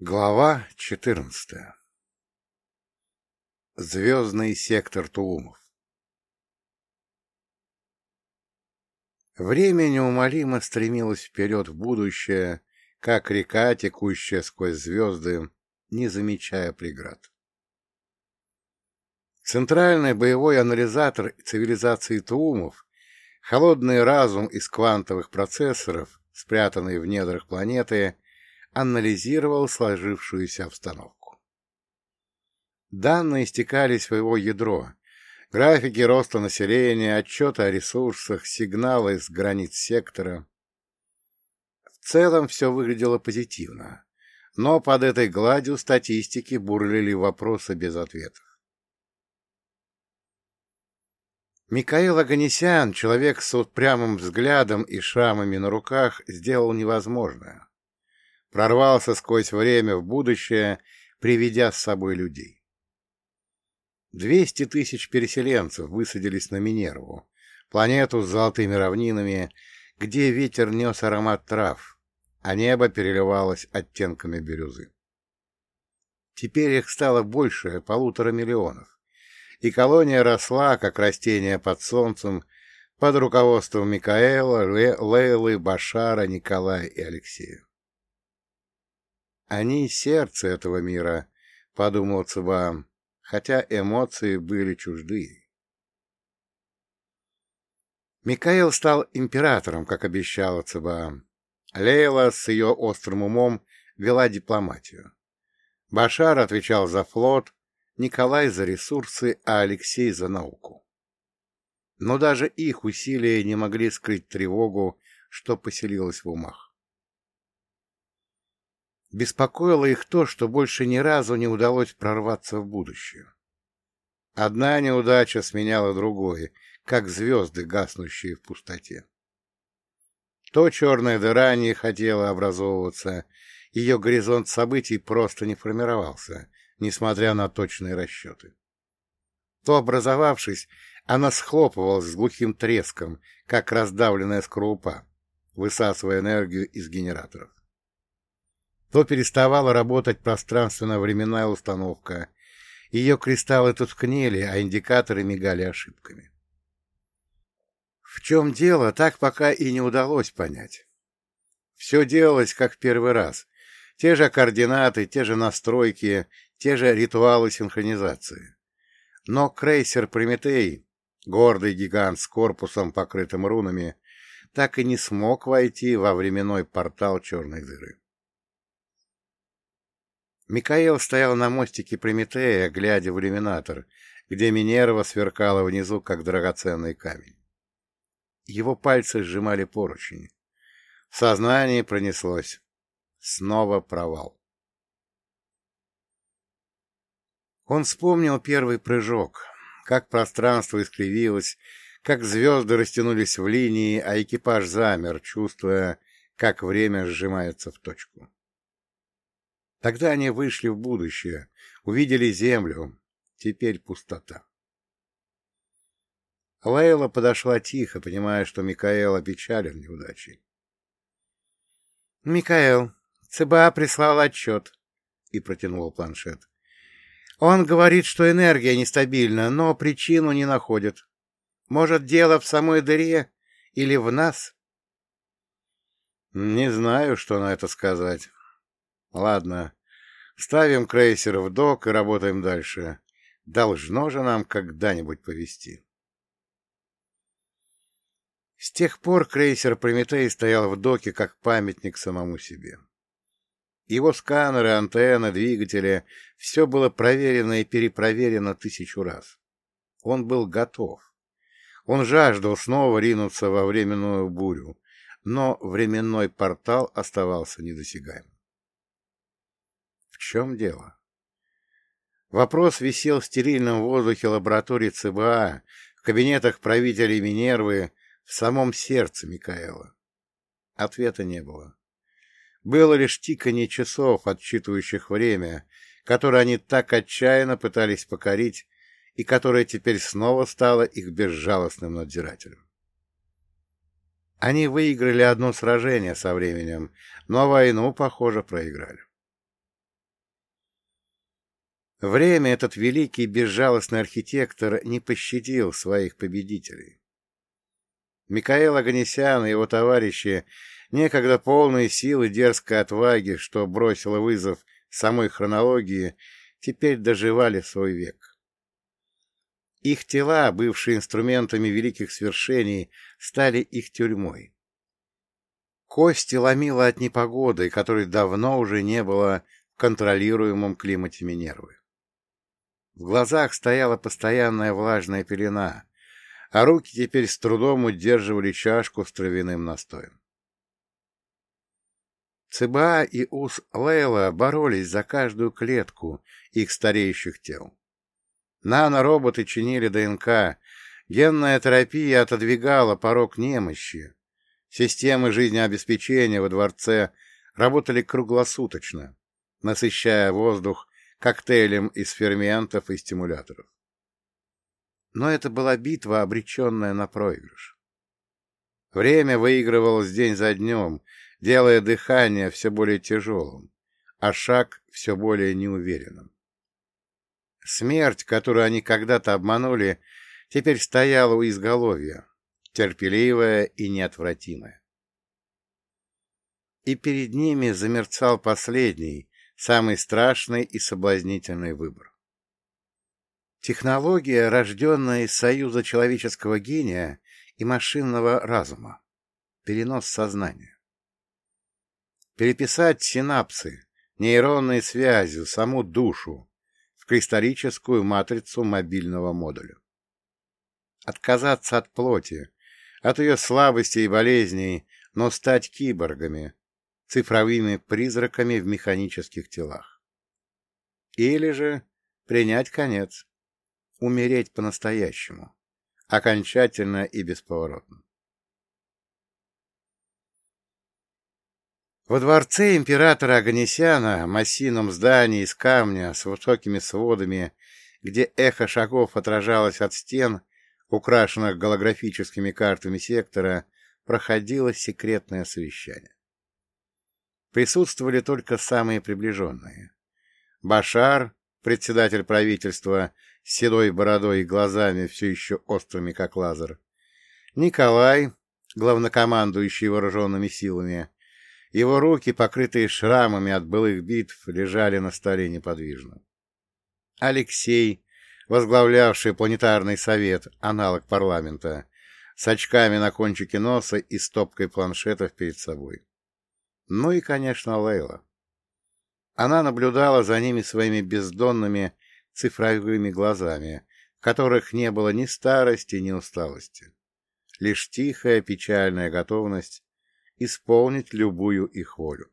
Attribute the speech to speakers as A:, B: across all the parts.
A: Глава 14 Звездный сектор Тулумов Время неумолимо стремилось вперед в будущее, как река, текущая сквозь звезды, не замечая преград. Центральный боевой анализатор цивилизации Туумов, холодный разум из квантовых процессоров, спрятанный в недрах планеты, анализировал сложившуюся обстановку. Данные стекались в его ядро, графики роста населения, отчеты о ресурсах, сигналы с границ сектора. В целом все выглядело позитивно, но под этой гладью статистики бурлили вопросы без ответов. Микаэл Аганесян, человек с упрямым взглядом и шрамами на руках, сделал невозможное прорвался сквозь время в будущее, приведя с собой людей. Двести тысяч переселенцев высадились на Минерву, планету с золотыми равнинами, где ветер нес аромат трав, а небо переливалось оттенками бирюзы. Теперь их стало больше полутора миллионов, и колония росла, как растение под солнцем, под руководством Микаэла, Лейлы, Башара, Николая и Алексея. Они сердце этого мира, — подумал Цыбаам, хотя эмоции были чужды. Микаэл стал императором, как обещала Цыбаам. Лейла с ее острым умом вела дипломатию. Башар отвечал за флот, Николай за ресурсы, а Алексей за науку. Но даже их усилия не могли скрыть тревогу, что поселилась в умах. Беспокоило их то, что больше ни разу не удалось прорваться в будущее. Одна неудача сменяла другой, как звезды, гаснущие в пустоте. То черная дыра не хотела образовываться, ее горизонт событий просто не формировался, несмотря на точные расчеты. То, образовавшись, она схлопывалась с глухим треском, как раздавленная скорлупа, высасывая энергию из генераторов то переставала работать пространственно-временная установка. Ее кристаллы тускнели, а индикаторы мигали ошибками. В чем дело, так пока и не удалось понять. Все делалось как в первый раз. Те же координаты, те же настройки, те же ритуалы синхронизации. Но крейсер «Прометей», гордый гигант с корпусом, покрытым рунами, так и не смог войти во временной портал черной дыры. Микаэл стоял на мостике Прометея, глядя в иллюминатор, где Минерва сверкала внизу, как драгоценный камень. Его пальцы сжимали поручень. В сознании пронеслось. Снова провал. Он вспомнил первый прыжок, как пространство искривилось, как звезды растянулись в линии, а экипаж замер, чувствуя, как время сжимается в точку. Тогда они вышли в будущее, увидели землю, теперь пустота. Лейла подошла тихо, понимая, что Микаэл опечален неудачей. — Микаэл, ЦБА прислал отчет, — и протянул планшет. — Он говорит, что энергия нестабильна, но причину не находит. Может, дело в самой дыре или в нас? — Не знаю, что на это сказать. Ладно, ставим крейсер в док и работаем дальше. Должно же нам когда-нибудь повезти. С тех пор крейсер «Прометей» стоял в доке как памятник самому себе. Его сканеры, антенны, двигатели — все было проверено и перепроверено тысячу раз. Он был готов. Он жаждал снова ринуться во временную бурю, но временной портал оставался недосягаемым. В чем дело? Вопрос висел в стерильном воздухе лаборатории ЦБА, в кабинетах правителей Минервы, в самом сердце Микаэла. Ответа не было. Было лишь тиканье часов, отсчитывающих время, которое они так отчаянно пытались покорить и которое теперь снова стало их безжалостным надзирателем. Они выиграли одно сражение со временем, но войну, похоже, проиграли. Время этот великий безжалостный архитектор не пощадил своих победителей. Микаэл Аганесян и его товарищи, некогда полные силы дерзкой отваги, что бросило вызов самой хронологии, теперь доживали свой век. Их тела, бывшие инструментами великих свершений, стали их тюрьмой. Кости ломило от непогоды, которой давно уже не было в контролируемом климате Минервы. В глазах стояла постоянная влажная пелена, а руки теперь с трудом удерживали чашку с травяным настоем. Цыба и Ус Лейла боролись за каждую клетку их стареющих тел. Нанороботы чинили ДНК, генная терапия отодвигала порог немощи. Системы жизнеобеспечения во дворце работали круглосуточно, насыщая воздух коктейлем из ферментов и стимуляторов. Но это была битва, обреченная на проигрыш. Время выигрывалось день за днем, делая дыхание все более тяжелым, а шаг все более неуверенным. Смерть, которую они когда-то обманули, теперь стояла у изголовья, терпеливая и неотвратимая. И перед ними замерцал последний, самый страшный и соблазнительный выбор. Технология, рожденная из союза человеческого гения и машинного разума. Перенос сознания. Переписать синапсы, нейронные связи, саму душу в кристаллическую матрицу мобильного модуля. Отказаться от плоти, от ее слабостей и болезней, но стать киборгами, цифровыми призраками в механических телах. Или же принять конец, умереть по-настоящему, окончательно и бесповоротно. Во дворце императора Аганесяна, массивном здании из камня с высокими сводами, где эхо шагов отражалось от стен, украшенных голографическими картами сектора, проходило секретное совещание. Присутствовали только самые приближенные. Башар, председатель правительства, с седой бородой и глазами, все еще острыми, как лазер. Николай, главнокомандующий вооруженными силами. Его руки, покрытые шрамами от былых битв, лежали на столе неподвижно. Алексей, возглавлявший планетарный совет, аналог парламента, с очками на кончике носа и стопкой планшетов перед собой. Ну и, конечно, Лейла. Она наблюдала за ними своими бездонными цифровыми глазами, в которых не было ни старости, ни усталости. Лишь тихая печальная готовность исполнить любую их волю.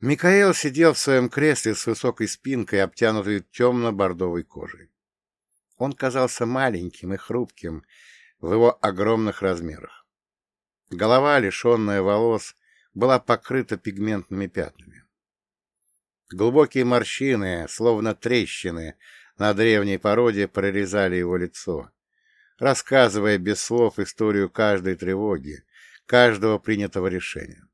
A: Микаэл сидел в своем кресле с высокой спинкой, обтянутой темно-бордовой кожей. Он казался маленьким и хрупким в его огромных размерах. Голова, лишенная волос, была покрыта пигментными пятнами. Глубокие морщины, словно трещины, на древней породе прорезали его лицо, рассказывая без слов историю каждой тревоги, каждого принятого решения.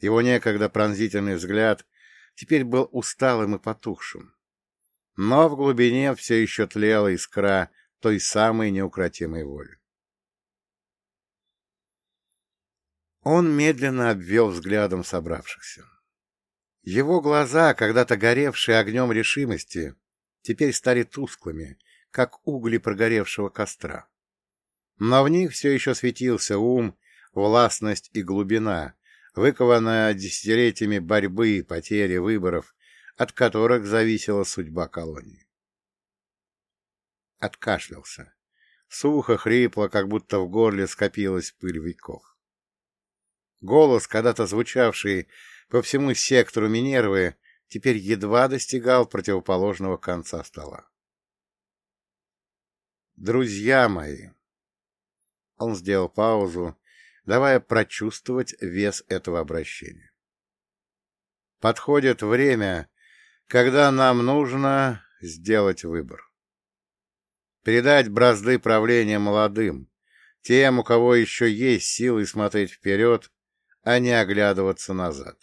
A: Его некогда пронзительный взгляд теперь был усталым и потухшим. Но в глубине все еще тлела искра той самой неукротимой воли. Он медленно обвел взглядом собравшихся. Его глаза, когда-то горевшие огнем решимости, теперь стали тусклыми, как угли прогоревшего костра. Но в них все еще светился ум, властность и глубина, выкованная десятилетиями борьбы, потери, выборов, от которых зависела судьба колонии. Откашлялся. Сухо, хрипло, как будто в горле скопилась пыль веков. Голос, когда-то звучавший по всему сектору Минервы, теперь едва достигал противоположного конца стола. «Друзья мои!» Он сделал паузу, давая прочувствовать вес этого обращения. «Подходит время, когда нам нужно сделать выбор. Передать бразды правления молодым, тем, у кого еще есть силы смотреть вперед а не оглядываться назад.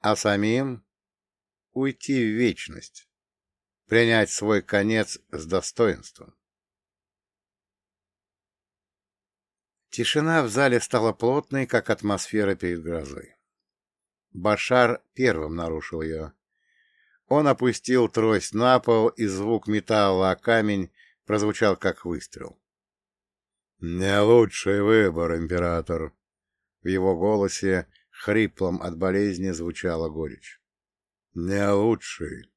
A: а самим уйти в вечность, принять свой конец с достоинством. Тишина в зале стала плотной, как атмосфера перед грозой. Башар первым нарушил ее. Он опустил трость на пол, и звук металла о камень прозвучал как выстрел. — Не лучший выбор, император. В его голосе, хриплом от болезни, звучала горечь. — Не лучший.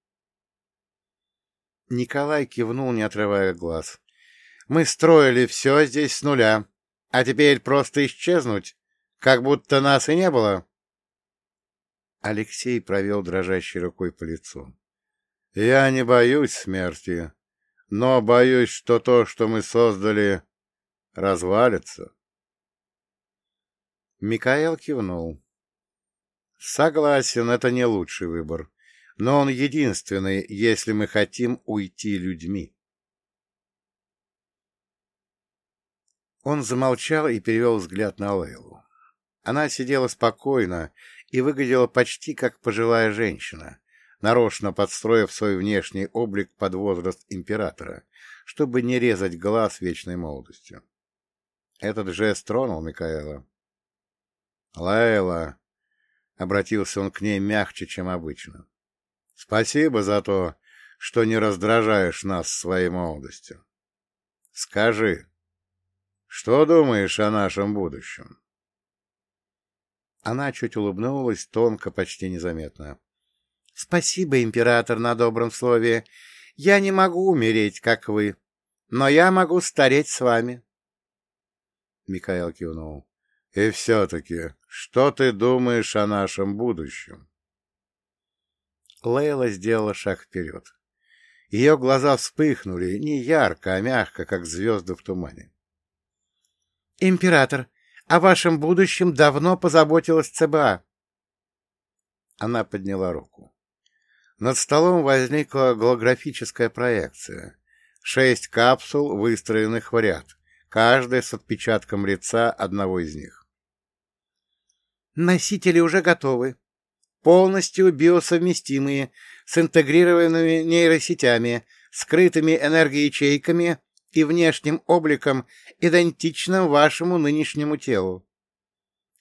A: Николай кивнул, не отрывая глаз. — Мы строили все здесь с нуля, а теперь просто исчезнуть, как будто нас и не было. Алексей провел дрожащей рукой по лицу. — Я не боюсь смерти, но боюсь, что то, что мы создали, развалится. Микаэл кивнул. Согласен, это не лучший выбор, но он единственный, если мы хотим уйти людьми. Он замолчал и перевел взгляд на Лейлу. Она сидела спокойно и выглядела почти как пожилая женщина, нарочно подстроив свой внешний облик под возраст императора, чтобы не резать глаз вечной молодостью. Этот жест тронул Микаэла. «Лейла!» — обратился он к ней мягче, чем обычно. «Спасибо за то, что не раздражаешь нас своей молодостью. Скажи, что думаешь о нашем будущем?» Она чуть улыбнулась, тонко, почти незаметно. — Спасибо, император, на добром слове. Я не могу умереть, как вы, но я могу стареть с вами. Михаил кивнул. — И все-таки, что ты думаешь о нашем будущем? Лейла сделала шаг вперед. Ее глаза вспыхнули не ярко, а мягко, как звезды в тумане. «Император, о вашем будущем давно позаботилась ЦБА». Она подняла руку. Над столом возникла голографическая проекция. Шесть капсул, выстроенных в ряд, каждая с отпечатком лица одного из них. Носители уже готовы. Полностью биосовместимые, с интегрированными нейросетями, скрытыми энергоячейками и внешним обликом, идентичным вашему нынешнему телу.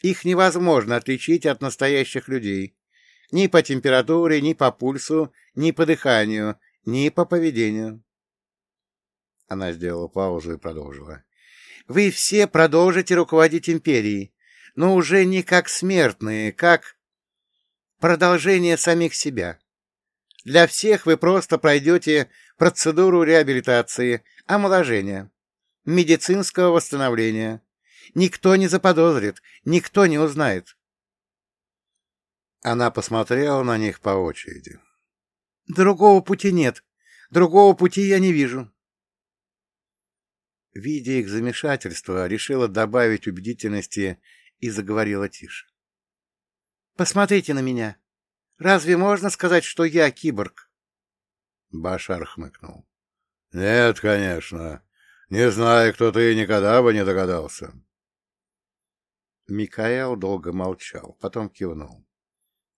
A: Их невозможно отличить от настоящих людей. Ни по температуре, ни по пульсу, ни по дыханию, ни по поведению. Она сделала паузу и продолжила. Вы все продолжите руководить империей, но уже не как смертные, как продолжение самих себя. Для всех вы просто пройдете процедуру реабилитации, омоложения, медицинского восстановления. Никто не заподозрит, никто не узнает. Она посмотрела на них по очереди. Другого пути нет. Другого пути я не вижу. Видя их замешательство, решила добавить убедительности и заговорила тише. «Посмотрите на меня. Разве можно сказать, что я киборг?» Башар хмыкнул. «Нет, конечно. Не знаю, кто ты, никогда бы не догадался». Микаэл долго молчал, потом кивнул.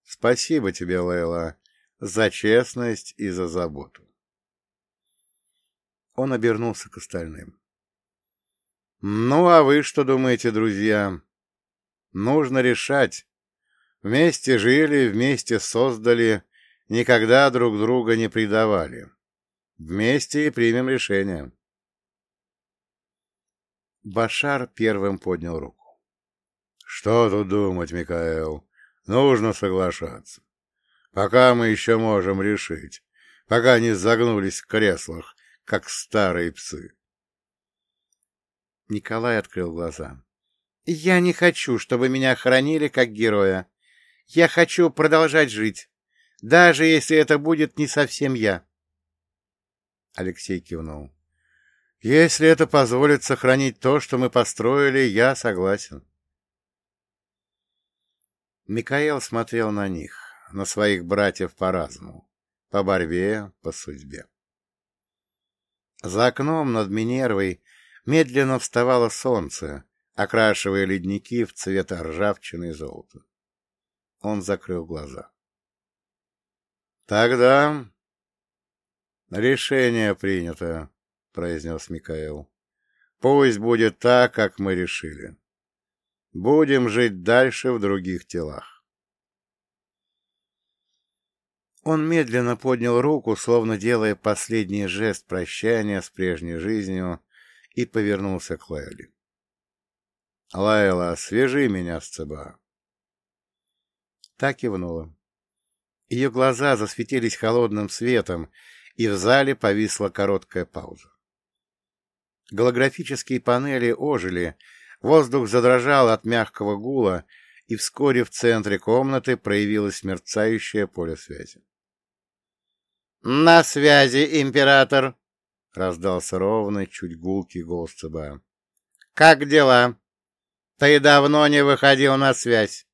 A: «Спасибо тебе, Лейла, за честность и за заботу». Он обернулся к остальным. «Ну, а вы что думаете, друзья?» «Нужно решать, Вместе жили, вместе создали, никогда друг друга не предавали. Вместе и примем решение. Башар первым поднял руку. Что тут думать, Микаэл? Нужно соглашаться. Пока мы еще можем решить, пока не загнулись в креслах, как старые псы. Николай открыл глаза. — Я не хочу, чтобы меня хоронили как героя. Я хочу продолжать жить, даже если это будет не совсем я. Алексей кивнул. Если это позволит сохранить то, что мы построили, я согласен. Микаэл смотрел на них, на своих братьев по разуму, по борьбе, по судьбе. За окном над Минервой медленно вставало солнце, окрашивая ледники в цвет ржавчины и золота. Он закрыл глаза. «Тогда решение принято», — произнес Микаэл. «Пусть будет так, как мы решили. Будем жить дальше в других телах». Он медленно поднял руку, словно делая последний жест прощания с прежней жизнью, и повернулся к Лайли. «Лайла, свяжи меня с ЦБА». Так кивнула. Ее глаза засветились холодным светом, и в зале повисла короткая пауза. Голографические панели ожили, воздух задрожал от мягкого гула, и вскоре в центре комнаты проявилось мерцающее поле связи. «На связи, император!» — раздался ровный, чуть гулкий голос ЦБА. «Как дела? Ты давно не выходил на связь?»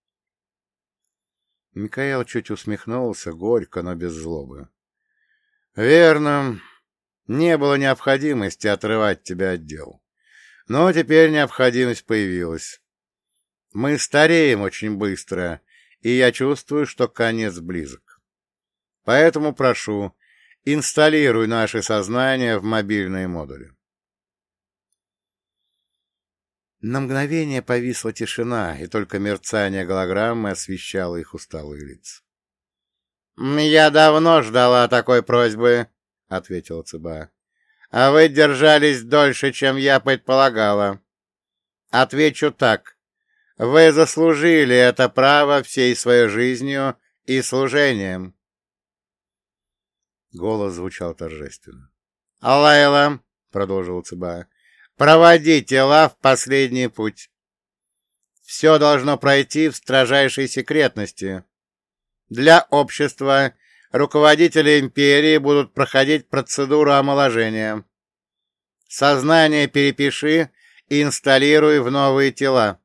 A: Микаэл чуть усмехнулся, горько, но без злобы. «Верно. Не было необходимости отрывать тебя от дел. Но теперь необходимость появилась. Мы стареем очень быстро, и я чувствую, что конец близок. Поэтому прошу, инсталируй наше сознание в мобильные модули. На мгновение повисла тишина, и только мерцание голограммы освещало их усталые лица. — Я давно ждала такой просьбы, — ответила Цыба. — А вы держались дольше, чем я предполагала. Отвечу так. Вы заслужили это право всей своей жизнью и служением. Голос звучал торжественно. — Алайла, — продолжил Цыба, Проводи тела в последний путь. Все должно пройти в строжайшей секретности. Для общества руководители империи будут проходить процедуру омоложения. Сознание перепиши и инсталируй в новые тела.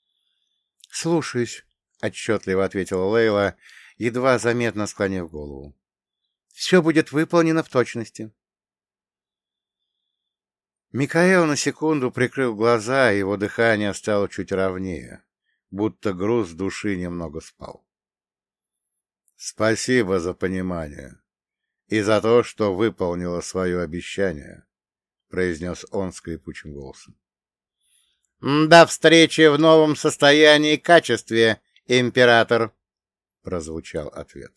A: — Слушаюсь, — отчетливо ответила Лейла, едва заметно склонив голову. — Все будет выполнено в точности. Микаэл на секунду прикрыл глаза, и его дыхание стало чуть ровнее, будто груз души немного спал. «Спасибо за понимание и за то, что выполнила свое обещание», — произнес он скрипучим голосом. «До встречи в новом состоянии и качестве, император!» — прозвучал ответ.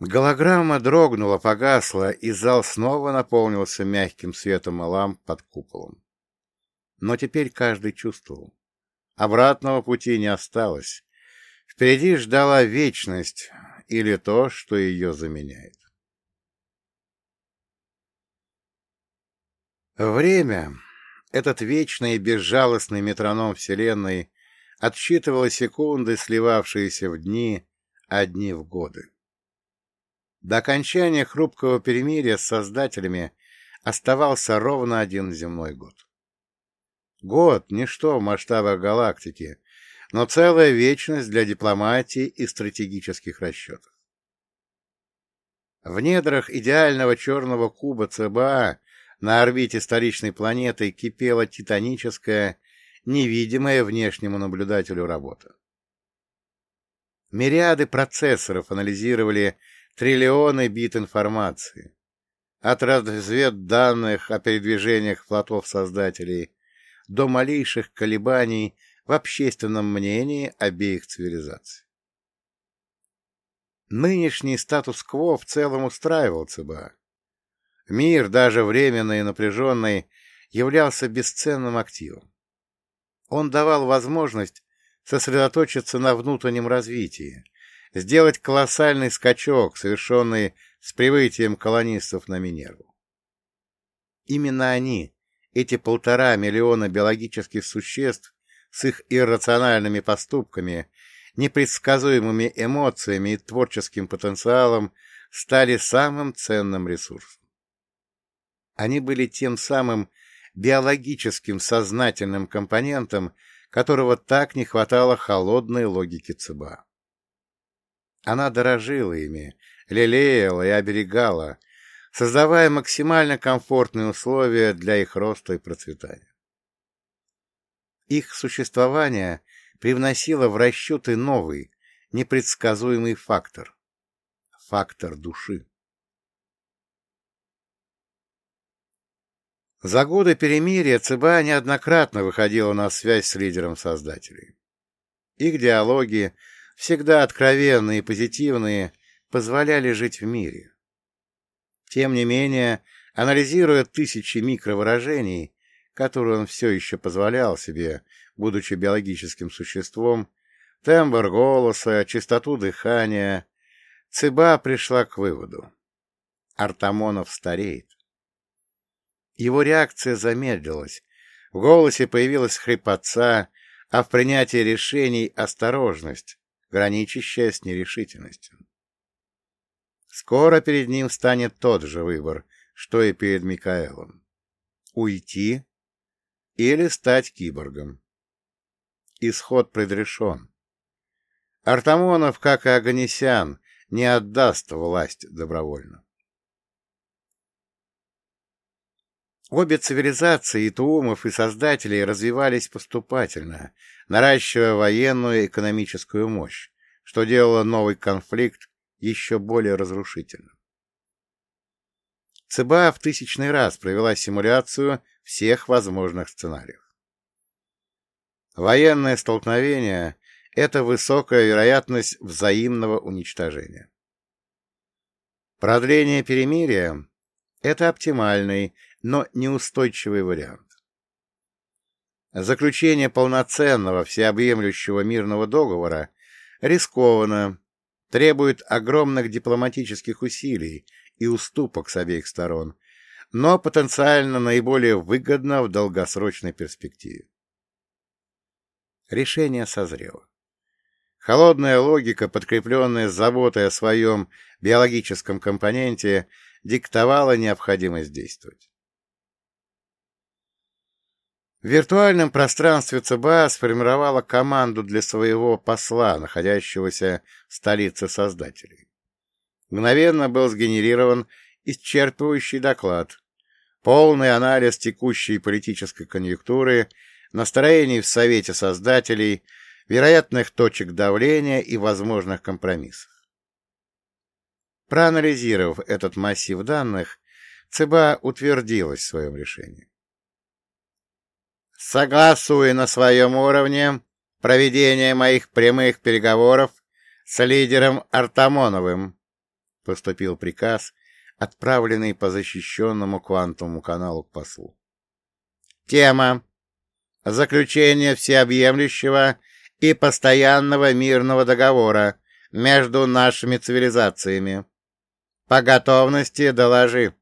A: Голограмма дрогнула, погасла, и зал снова наполнился мягким светом ламп под куполом. Но теперь каждый чувствовал. Обратного пути не осталось. Впереди ждала вечность или то, что ее заменяет. Время, этот вечный и безжалостный метроном Вселенной, отсчитывало секунды, сливавшиеся в дни, а дни в годы. До окончания хрупкого перемирия с создателями оставался ровно один земной год. Год — ничто в масштабах галактики, но целая вечность для дипломатии и стратегических расчетов. В недрах идеального черного куба ЦБА на орбите столичной планеты кипела титаническая, невидимая внешнему наблюдателю работа. Мириады процессоров анализировали триллионы бит информации. От разведданных о передвижениях флотов создателей до малейших колебаний в общественном мнении обеих цивилизаций. Нынешний статус-кво в целом устраивал ЦБА. Мир, даже временный и напряженный, являлся бесценным активом. Он давал возможность сосредоточиться на внутреннем развитии, сделать колоссальный скачок, совершенный с прибытием колонистов на Минерву. Именно они, эти полтора миллиона биологических существ с их иррациональными поступками, непредсказуемыми эмоциями и творческим потенциалом, стали самым ценным ресурсом. Они были тем самым биологическим сознательным компонентом, которого так не хватало холодной логике ЦБА. Она дорожила ими, лелеяла и оберегала, создавая максимально комфортные условия для их роста и процветания. Их существование привносило в расчеты новый, непредсказуемый фактор — фактор души. За годы перемирия ЦБА неоднократно выходила на связь с лидером создателей. Их диалоги, всегда откровенные и позитивные, позволяли жить в мире. Тем не менее, анализируя тысячи микровыражений, которые он все еще позволял себе, будучи биологическим существом, тембр голоса, частоту дыхания, Цыба пришла к выводу. Артамонов стареет. Его реакция замедлилась, в голосе появилась хрипотца, а в принятии решений осторожность, граничащая с нерешительностью. Скоро перед ним станет тот же выбор, что и перед Микаэлом. Уйти или стать киборгом. Исход предрешен. Артамонов, как и Аганесян, не отдаст власть добровольно. Обе цивилизации, и Туумов, и Создателей, развивались поступательно, наращивая военную и экономическую мощь, что делало новый конфликт еще более разрушительным. ЦБА в тысячный раз провела симуляцию всех возможных сценариев. Военное столкновение — это высокая вероятность взаимного уничтожения. Продление перемирия — это оптимальный, но неустойчивый вариант. Заключение полноценного всеобъемлющего мирного договора рискованно, требует огромных дипломатических усилий и уступок с обеих сторон, но потенциально наиболее выгодно в долгосрочной перспективе. Решение созрело. Холодная логика, подкрепленная заботой о своем биологическом компоненте, диктовала необходимость действовать. В виртуальном пространстве ЦБА сформировала команду для своего посла, находящегося в столице создателей. Мгновенно был сгенерирован исчерпывающий доклад, полный анализ текущей политической конъюнктуры, настроений в Совете Создателей, вероятных точек давления и возможных компромиссов. Проанализировав этот массив данных, ЦБА утвердилась в своем решении. Согласуя на своем уровне проведение моих прямых переговоров с лидером Артамоновым, поступил приказ, отправленный по защищенному квантовому каналу к послу. Тема. Заключение всеобъемлющего и постоянного мирного договора между нашими цивилизациями. По готовности доложи.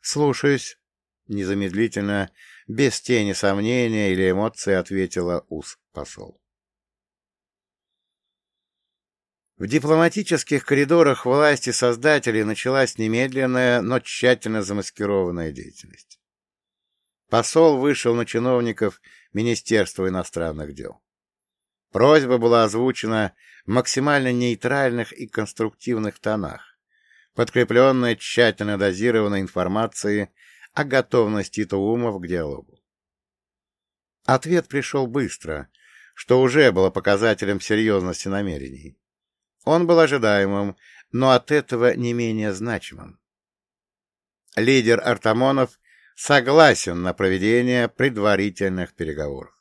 A: Слушаюсь. Незамедлительно без тени сомнения или эмоции ответила УС-посол. В дипломатических коридорах власти создателей началась немедленная, но тщательно замаскированная деятельность. Посол вышел на чиновников Министерства иностранных дел. Просьба была озвучена в максимально нейтральных и конструктивных тонах, подкрепленная тщательно дозированной информацией о готовности Туумов к диалогу. Ответ пришел быстро, что уже было показателем серьезности намерений. Он был ожидаемым, но от этого не менее значимым. Лидер Артамонов согласен на проведение предварительных переговоров.